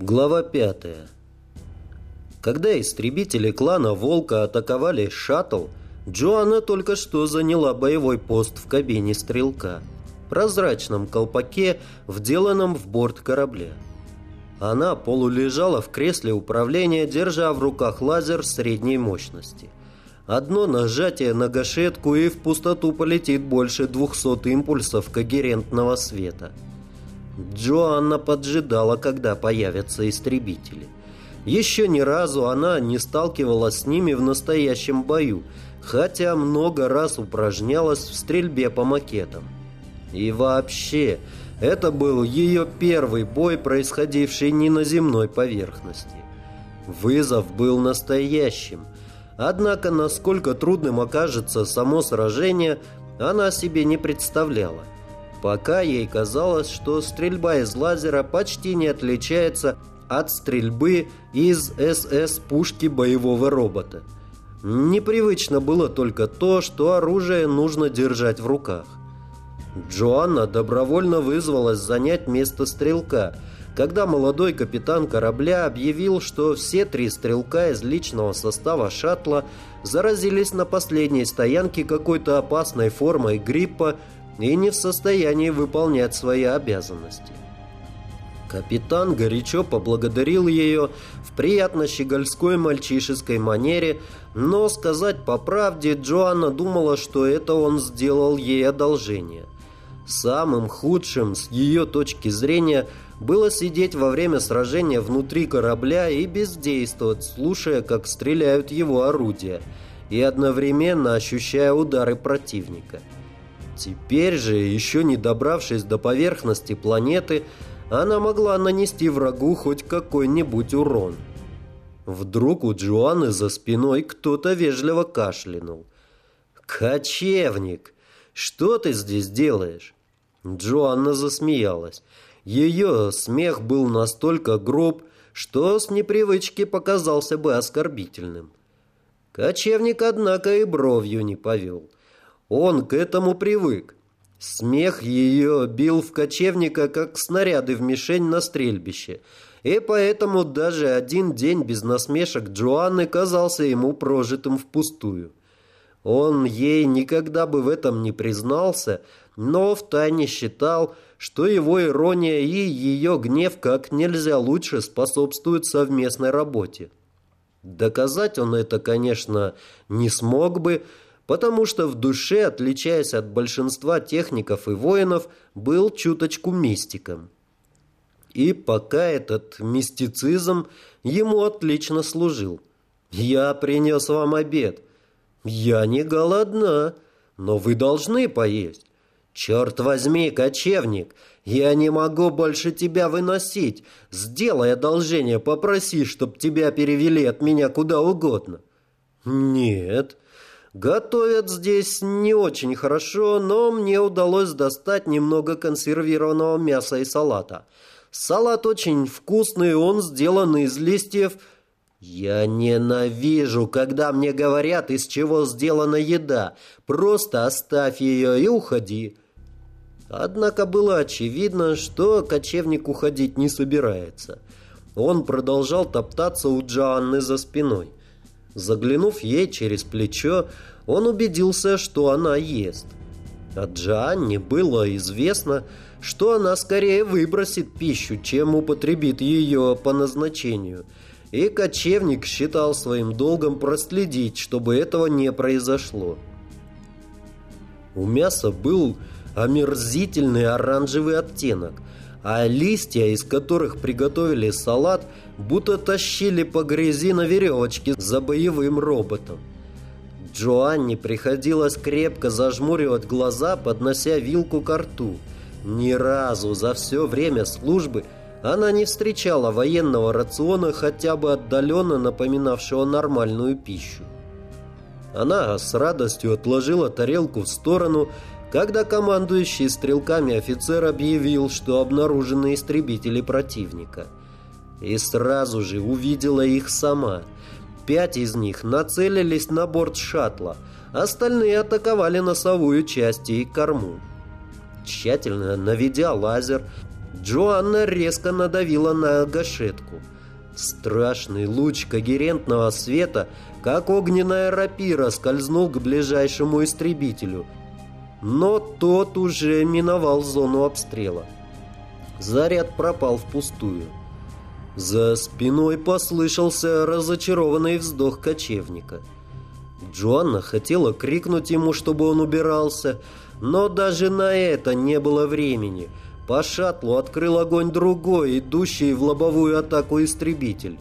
Глава пятая. Когда истребители клана Волка атаковали шаттл, Джоанна только что заняла боевой пост в кабине стрелка, прозрачном колпаке, вделанном в борт корабля. Она полулежала в кресле управления, держа в руках лазер средней мощности. Одно нажатие на гашетку и в пустоту полетит больше 200 импульсов когерентного света – Джоанна поджидала, когда появятся истребители. Еще ни разу она не сталкивалась с ними в настоящем бою, хотя много раз упражнялась в стрельбе по макетам. И вообще, это был ее первый бой, происходивший не на земной поверхности. Вызов был настоящим. Однако, насколько трудным окажется само сражение, она себе не представляла пока ей казалось, что стрельба из лазера почти не отличается от стрельбы из СС-пушки боевого робота. Непривычно было только то, что оружие нужно держать в руках. Джоанна добровольно вызвалась занять место стрелка, когда молодой капитан корабля объявил, что все три стрелка из личного состава шаттла заразились на последней стоянке какой-то опасной формой гриппа и не в состоянии выполнять свои обязанности. Капитан горячо поблагодарил ее в приятно щегольской мальчишеской манере, но сказать по правде Джоанна думала, что это он сделал ей одолжение. Самым худшим с ее точки зрения было сидеть во время сражения внутри корабля и бездействовать, слушая, как стреляют его орудия, и одновременно ощущая удары противника – Теперь же, еще не добравшись до поверхности планеты, она могла нанести врагу хоть какой-нибудь урон. Вдруг у Джоанны за спиной кто-то вежливо кашлянул. «Кочевник! Что ты здесь делаешь?» Джоанна засмеялась. Ее смех был настолько груб, что с непривычки показался бы оскорбительным. Кочевник, однако, и бровью не повел. Он к этому привык. Смех ее бил в кочевника, как снаряды в мишень на стрельбище. И поэтому даже один день без насмешек Джоанны казался ему прожитым впустую. Он ей никогда бы в этом не признался, но втайне считал, что его ирония и ее гнев как нельзя лучше способствуют совместной работе. Доказать он это, конечно, не смог бы, потому что в душе, отличаясь от большинства техников и воинов, был чуточку мистиком. И пока этот мистицизм ему отлично служил. «Я принес вам обед. Я не голодна, но вы должны поесть. Черт возьми, кочевник, я не могу больше тебя выносить. Сделай одолжение, попроси, чтоб тебя перевели от меня куда угодно». «Нет». Готовят здесь не очень хорошо, но мне удалось достать немного консервированного мяса и салата. Салат очень вкусный, он сделан из листьев... Я ненавижу, когда мне говорят, из чего сделана еда. Просто оставь ее и уходи. Однако было очевидно, что кочевник уходить не собирается. Он продолжал топтаться у Джоанны за спиной. Заглянув ей через плечо, он убедился, что она ест. От Джоанне было известно, что она скорее выбросит пищу, чем употребит ее по назначению. И кочевник считал своим долгом проследить, чтобы этого не произошло. У мяса был омерзительный оранжевый оттенок, а листья, из которых приготовили салат, будто тащили по грязи на веревочке за боевым роботом. Джоанне приходилось крепко зажмуривать глаза, поднося вилку к рту. Ни разу за все время службы она не встречала военного рациона, хотя бы отдаленно напоминавшего нормальную пищу. Она с радостью отложила тарелку в сторону, когда командующий стрелками офицер объявил, что обнаружены истребители противника. И сразу же увидела их сама. Пять из них нацелились на борт шаттла, остальные атаковали носовую часть и корму. Тщательно наведя лазер, Джоанна резко надавила на гашетку. Страшный луч когерентного света, как огненная рапира, скользнул к ближайшему истребителю. Но тот уже миновал зону обстрела. Заряд пропал впустую. За спиной послышался разочарованный вздох кочевника. Джоанна хотела крикнуть ему, чтобы он убирался, но даже на это не было времени. По шаттлу открыл огонь другой, идущий в лобовую атаку истребитель.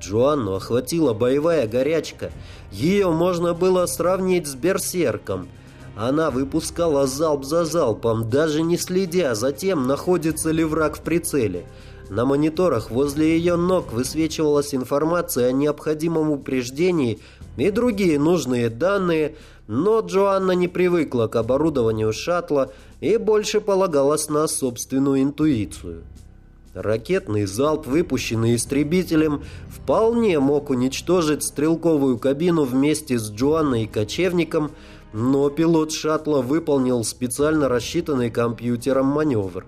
Джоанну охватила боевая горячка. Ее можно было сравнить с берсерком. Она выпускала залп за залпом, даже не следя за тем, находится ли враг в прицеле. На мониторах возле ее ног высвечивалась информация о необходимом упреждении и другие нужные данные, но Джоанна не привыкла к оборудованию шаттла и больше полагалась на собственную интуицию. Ракетный залп, выпущенный истребителем, вполне мог уничтожить стрелковую кабину вместе с Джоанной и кочевником, но пилот шаттла выполнил специально рассчитанный компьютером маневр.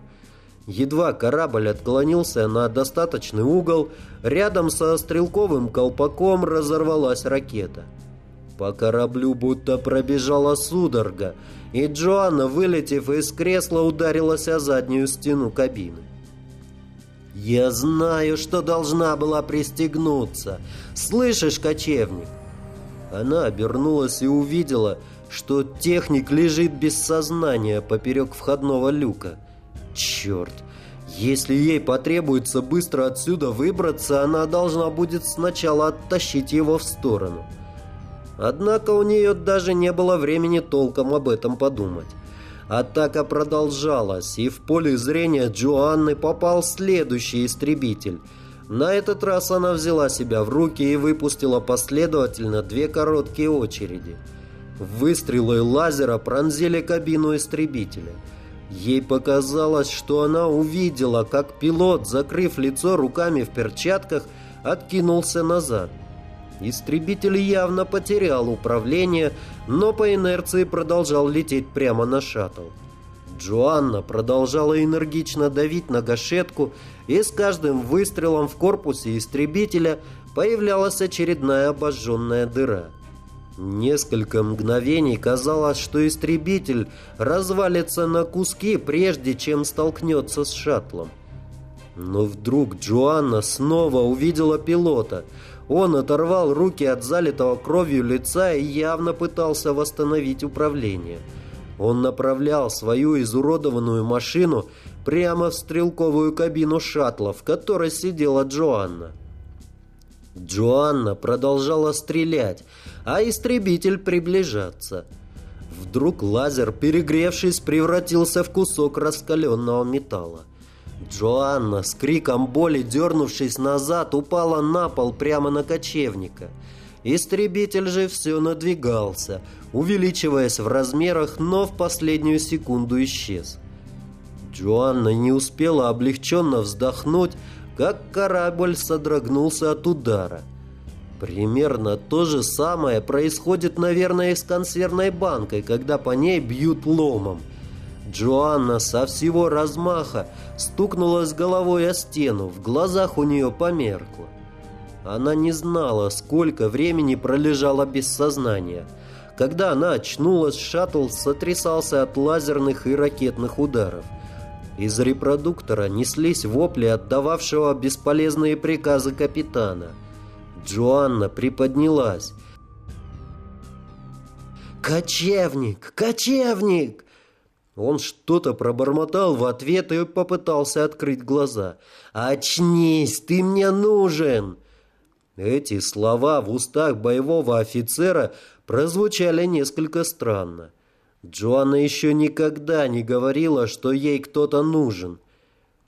Едва корабль отклонился на достаточный угол, рядом со стрелковым колпаком разорвалась ракета. По кораблю будто пробежала судорога, и Джоанна, вылетев из кресла, ударилась о заднюю стену кабины. «Я знаю, что должна была пристегнуться. Слышишь, кочевник?» Она обернулась и увидела, что техник лежит без сознания поперек входного люка. Черт! Если ей потребуется быстро отсюда выбраться, она должна будет сначала оттащить его в сторону. Однако у нее даже не было времени толком об этом подумать. Атака продолжалась, и в поле зрения Джоанны попал следующий истребитель. На этот раз она взяла себя в руки и выпустила последовательно две короткие очереди. Выстрелы лазера пронзили кабину истребителя – Ей показалось, что она увидела, как пилот, закрыв лицо руками в перчатках, откинулся назад. Истребитель явно потерял управление, но по инерции продолжал лететь прямо на шаттл. Джоанна продолжала энергично давить на гашетку, и с каждым выстрелом в корпусе истребителя появлялась очередная обожженная дыра. Несколько мгновений казалось, что истребитель развалится на куски, прежде чем столкнется с шаттлом. Но вдруг Джоанна снова увидела пилота. Он оторвал руки от залитого кровью лица и явно пытался восстановить управление. Он направлял свою изуродованную машину прямо в стрелковую кабину шаттла, в которой сидела Джоанна. Джоанна продолжала стрелять, а истребитель приближаться. Вдруг лазер, перегревшись, превратился в кусок раскаленного металла. Джоанна с криком боли, дернувшись назад, упала на пол прямо на кочевника. Истребитель же все надвигался, увеличиваясь в размерах, но в последнюю секунду исчез. Джоанна не успела облегченно вздохнуть, как корабль содрогнулся от удара. Примерно то же самое происходит, наверное, с консервной банкой, когда по ней бьют ломом. Джоанна со всего размаха стукнулась головой о стену, в глазах у нее померкло. Она не знала, сколько времени пролежала без сознания. Когда она очнулась, шаттл сотрясался от лазерных и ракетных ударов. Из репродуктора неслись вопли отдававшего бесполезные приказы капитана. Джоанна приподнялась. «Кочевник! Кочевник!» Он что-то пробормотал в ответ и попытался открыть глаза. «Очнись! Ты мне нужен!» Эти слова в устах боевого офицера прозвучали несколько странно. Джоанна еще никогда не говорила, что ей кто-то нужен.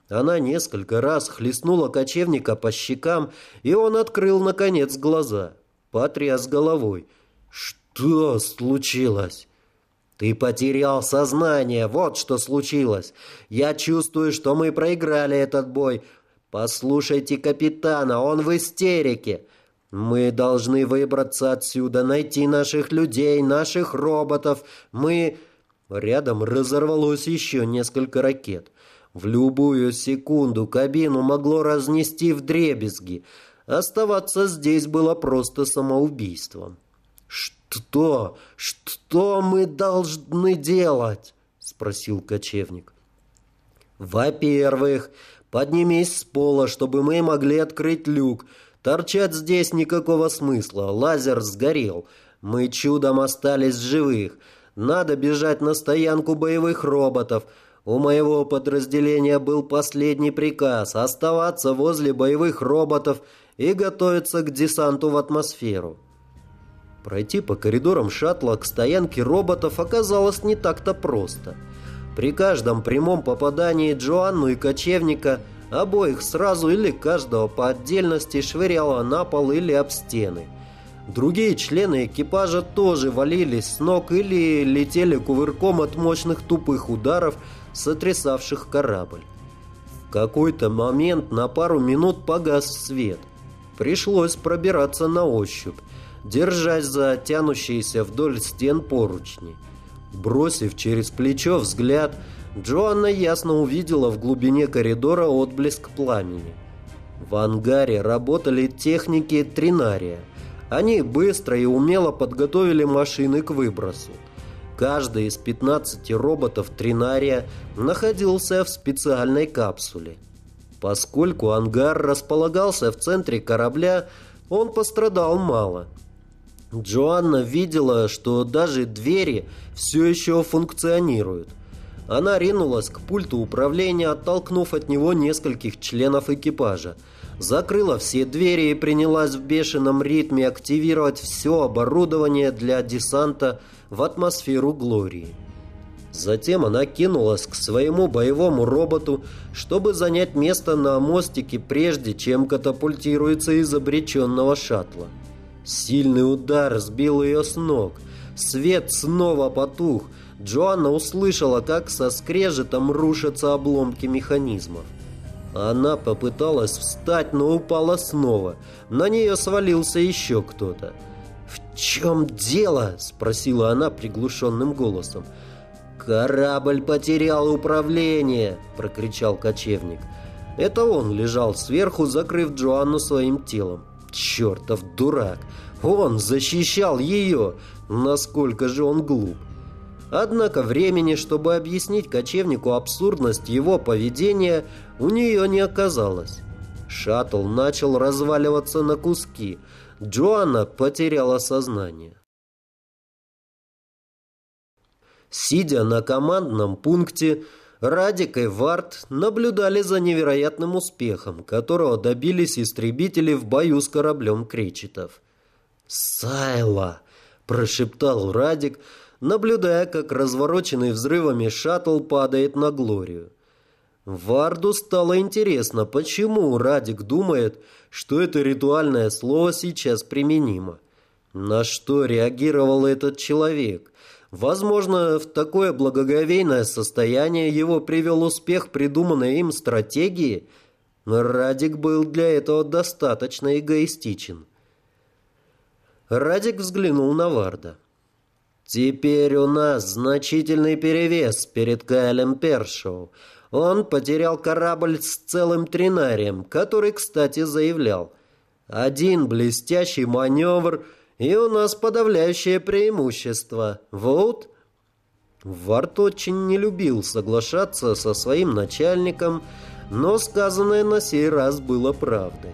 Она несколько раз хлестнула кочевника по щекам, и он открыл, наконец, глаза. Потряс головой. «Что случилось?» «Ты потерял сознание, вот что случилось. Я чувствую, что мы проиграли этот бой. Послушайте капитана, он в истерике. Мы должны выбраться отсюда, найти наших людей, наших роботов. Мы...» Рядом разорвалось еще несколько ракет. В любую секунду кабину могло разнести в дребезги. Оставаться здесь было просто самоубийством. «Что? Что мы должны делать?» — спросил кочевник. «Во-первых, поднимись с пола, чтобы мы могли открыть люк. Торчать здесь никакого смысла. Лазер сгорел. Мы чудом остались живых. Надо бежать на стоянку боевых роботов. У моего подразделения был последний приказ оставаться возле боевых роботов и готовиться к десанту в атмосферу. Пройти по коридорам шаттла к стоянке роботов оказалось не так-то просто. При каждом прямом попадании Джоанну и кочевника обоих сразу или каждого по отдельности швыряло на пол или об стены. Другие члены экипажа тоже валились с ног или летели кувырком от мощных тупых ударов, сотрясавших корабль. В какой-то момент на пару минут погас свет. Пришлось пробираться на ощупь, держась за тянущиеся вдоль стен поручни. Бросив через плечо взгляд, Джоанна ясно увидела в глубине коридора отблеск пламени. В ангаре работали техники тринария. Они быстро и умело подготовили машины к выбросу. Каждый из 15 роботов Тринария находился в специальной капсуле. Поскольку ангар располагался в центре корабля, он пострадал мало. Джоанна видела, что даже двери все еще функционируют. Она ринулась к пульту управления, оттолкнув от него нескольких членов экипажа. Закрыла все двери и принялась в бешеном ритме активировать все оборудование для десанта в атмосферу Глории. Затем она кинулась к своему боевому роботу, чтобы занять место на мостике, прежде чем катапультируется из обреченного шаттла. Сильный удар сбил ее с ног. Свет снова потух. Джоанна услышала, как со скрежетом рушатся обломки механизмов. Она попыталась встать, но упала снова. На нее свалился еще кто-то. «В чем дело?» – спросила она приглушенным голосом. «Корабль потерял управление!» – прокричал кочевник. Это он лежал сверху, закрыв Джоанну своим телом. «Чертов дурак! Он защищал ее! Насколько же он глуп!» Однако времени, чтобы объяснить кочевнику абсурдность его поведения, у нее не оказалось. Шаттл начал разваливаться на куски – Джоанна потеряла сознание. Сидя на командном пункте, Радик и Варт наблюдали за невероятным успехом, которого добились истребители в бою с кораблем кречетов. «Сайла!» – прошептал Радик, наблюдая, как развороченный взрывами шаттл падает на Глорию. Варду стало интересно, почему Радик думает, что это ритуальное слово сейчас применимо. На что реагировал этот человек? Возможно, в такое благоговейное состояние его привел успех придуманной им стратегии. Радик был для этого достаточно эгоистичен. Радик взглянул на Варда. «Теперь у нас значительный перевес перед Кайлем Першоу. Он потерял корабль с целым тринарием, который, кстати, заявлял. Один блестящий маневр, и у нас подавляющее преимущество. Вот. Варт очень не любил соглашаться со своим начальником, но сказанное на сей раз было правдой.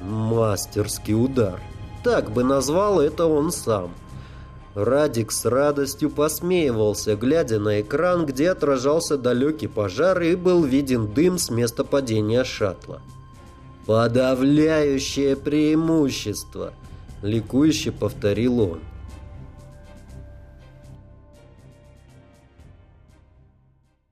Мастерский удар. Так бы назвал это он сам. Радик с радостью посмеивался, глядя на экран, где отражался далекий пожар и был виден дым с места падения шаттла. «Подавляющее преимущество!» — ликующе повторил он.